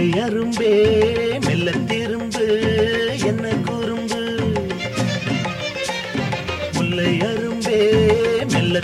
அரும்பே மெல்ல திரும்பு என்ன குறும்பு? முல்லை அரும்பே மெல்ல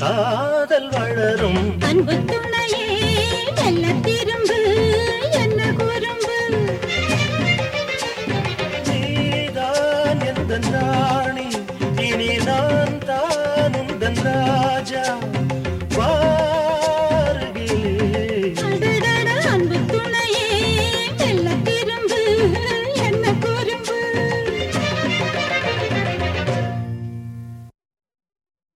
காதல் வளரும். அன்பு துணையே நல்ல திரும்பு என்ன குறும்பு? நீதான் எந்த ராணி இனி நான்